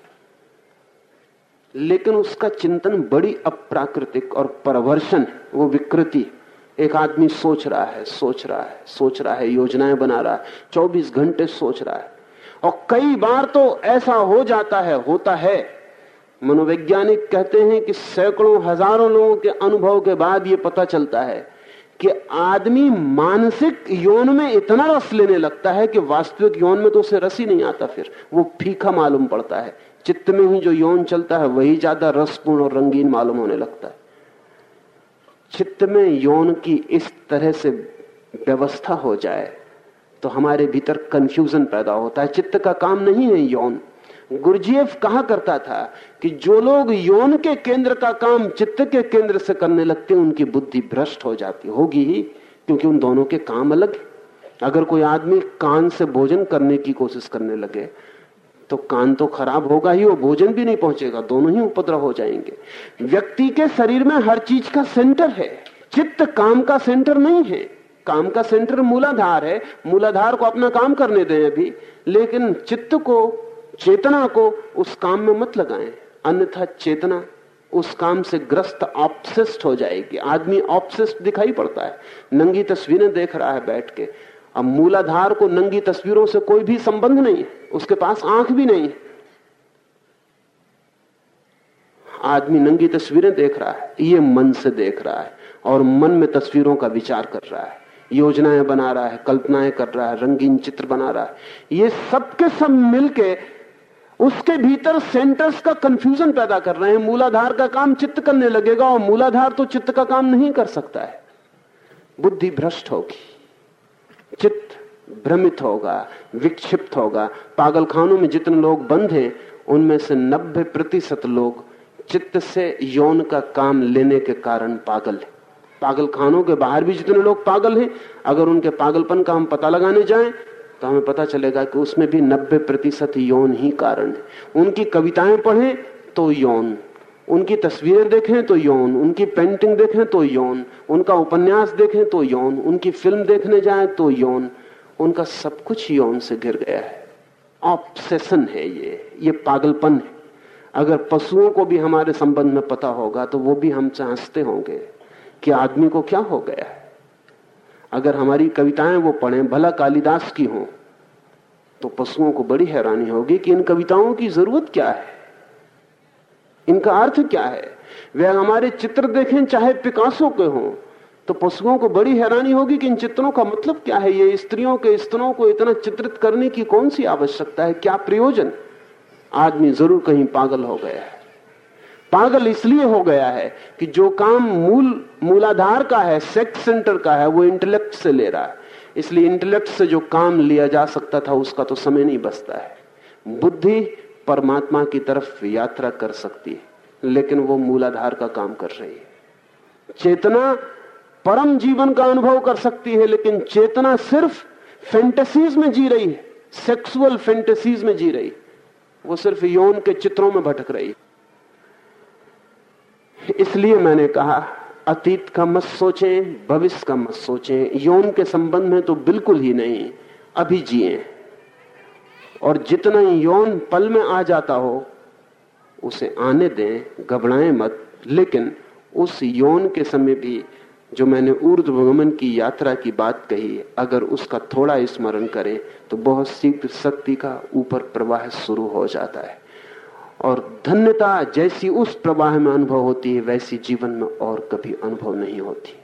C: लेकिन उसका चिंतन बड़ी अप्राकृतिक और परवर्शन वो विकृति। एक आदमी सोच रहा है, सोच रहा है, सोच रहा है, योजनाएँ बना रहा है 24 घंटे सोच रहा है। और कई बार तो ऐसा हो जाता है, होता है मनोवैज्ञानिक कहते हैं कि सैकड़ों, हज़ारों लोगों के अनुभव के बाद यह पता चलता है कि आदमी मानसिक यौन में इतना रस लेने लगता है कि वास्तविक यौन में तो उसे रस ही नहीं आता फिर। वो फीका मालूम पड़ता है। चित्त में ही जो यौन चलता है, वही ज़्यादा रसपूर्ण और रंगीन मालूम होने लगता है। चित्त में यौन की इस तरह से व्यवस्था हो जाए तो हमारे भीतर कंफ्यूजन पैदा होता है। चित्त का काम नहीं है यौन। गुरजीएफ कहा करता था कि जो लोग यौन के केंद्र का काम चित्त के केंद्र से करने लगते हैं, उनकी बुद्धि भ्रष्ट हो जाती होगी ही, क्योंकि उन दोनों के काम अलग अगर कोई आदमी कान से भोजन करने की कोशिश करने लगे तो कान तो खराब होगा ही, वो भोजन भी नहीं पहुंचेगा, दोनों ही उपद्रव हो जाएँगे। व्यक्ति के शरीर में हर चीज़ का सेंटर है, चित्त काम का सेंटर नहीं है। काम का सेंटर मूलाधार है, मूलाधार को अपना काम करने दें अभी, लेकिन चित्त को चेतना को उस काम में मत लगाएँ। अन्यथा चेतना उस काम से ग्रस्त ऑप्सिस्ट हो जाएगी। आदमी ऑप्सिस्ट दिखाई पड़ता है। नंगी तस्वीरें देख रहा है बैठ के। अब मूलाधार को नंगी तस्वीरों से कोई भी संबंध नहीं उसके पास आँख भी नहीं आदमी नंगी तस्वीरें देख रहा है। ये मन से देख रहा है और मन में तस्वीरों का विचार कर रहा है। योजनाएँ बना रहा है, कल्पनाएँ कर रहा है, रंगीन चित्र बना रहा है। ये सबके सब मिलके उसके भीतर सेंटर्स का कंफ्यूजन पैदा कर रहे हैं। मूलाधार का काम चित्त करने लगेगा और मूलाधार तो चित्त का काम नहीं कर सकता है। बुद्धि भ्रष्ट होगी। चित्त भ्रमित होगा, विक्षिप्त होगा। पागलखानों में जितने लोग बंद हैं, उनमें से 90 प्रतिशत लोग चित्त से यौन का काम लेने के कारण पागल है। पागलखानों के बाहर भी जितने लोग पागल हैं, अगर उनके पागलपन का हम पता लगाने जाएँ तो हमें पता चलेगा कि उसमें भी 90 प्रतिशत यौन ही कारण है। उनकी कविताएँ पढ़ें तो यौन, उनकी तस्वीरें देखें तो यौन, उनकी पेंटिंग देखें तो यौन, उनका उपन्यास देखें तो यौन, उनकी फ़िल्म देखने जाए तो यौन, उनका सब कुछ यौन से गिर गया है। ऑप्सेशन है ये ये पागलपन है। अगर पशुओं को भी हमारे संबंध में पता होगा तो वो भी हम चाहते होंगे कि आदमी को क्या हो गया है। अगर हमारी कविताएँ वो पढ़ें, भला कालिदास की हो तो पशुओं को बड़ी हैरानी होगी कि इन कविताओं की ज़रूरत क्या है? इनका अर्थ क्या है? वे हमारे चित्र देखें, चाहे पिकासो के हों तो पशुओं को बड़ी हैरानी होगी कि इन चित्रों का मतलब क्या है? ये स्त्रियों के स्तनों को इतना चित्रित करने की कौन सी आवश्यकता है? क्या प्रयोजन? आदमी ज़रूर कहीं पागल हो गया है। पागल इसलिए हो गया है कि जो काम मूल, मूलाधार का है सेक्स सेंटर का है, वो इंटेलेक्ट से ले रहा है। इसलिए इंटेलेक्ट से जो काम लिया जा सकता था, उसका तो समय नहीं बचता है। बुद्धि परमात्मा की तरफ़ यात्रा कर सकती है, लेकिन वो मूलाधार का काम कर रही है। चेतना परम जीवन का अनुभव कर सकती है, लेकिन चेतना सिर्फ़ फेंटेसीज में जी रही है सेक्सुअल फेंटेसीज में जी रही वो सिर्फ़ यौन के चित्रों में भटक रही इसलिए मैंने कहा, अतीत का मत सोचें, भविष्य का मत सोचें। यौन के संबंध में तो बिल्कुल ही नहीं, अभी जिए। और जितना यौन पल में आ जाता हो, उसे आने दें, घबराएँ मत। लेकिन उस यौन के समय भी जो मैंने ऊर्ध्वगमन की यात्रा की बात कही, अगर उसका थोड़ा स्मरण करें तो बहुत शीघ्र शक्ति का ऊपर प्रवाह शुरू हो जाता है। और धन्यता जैसी उस प्रवाह में अनुभव होती है, वैसी जीवन में और कभी अनुभव नहीं होती।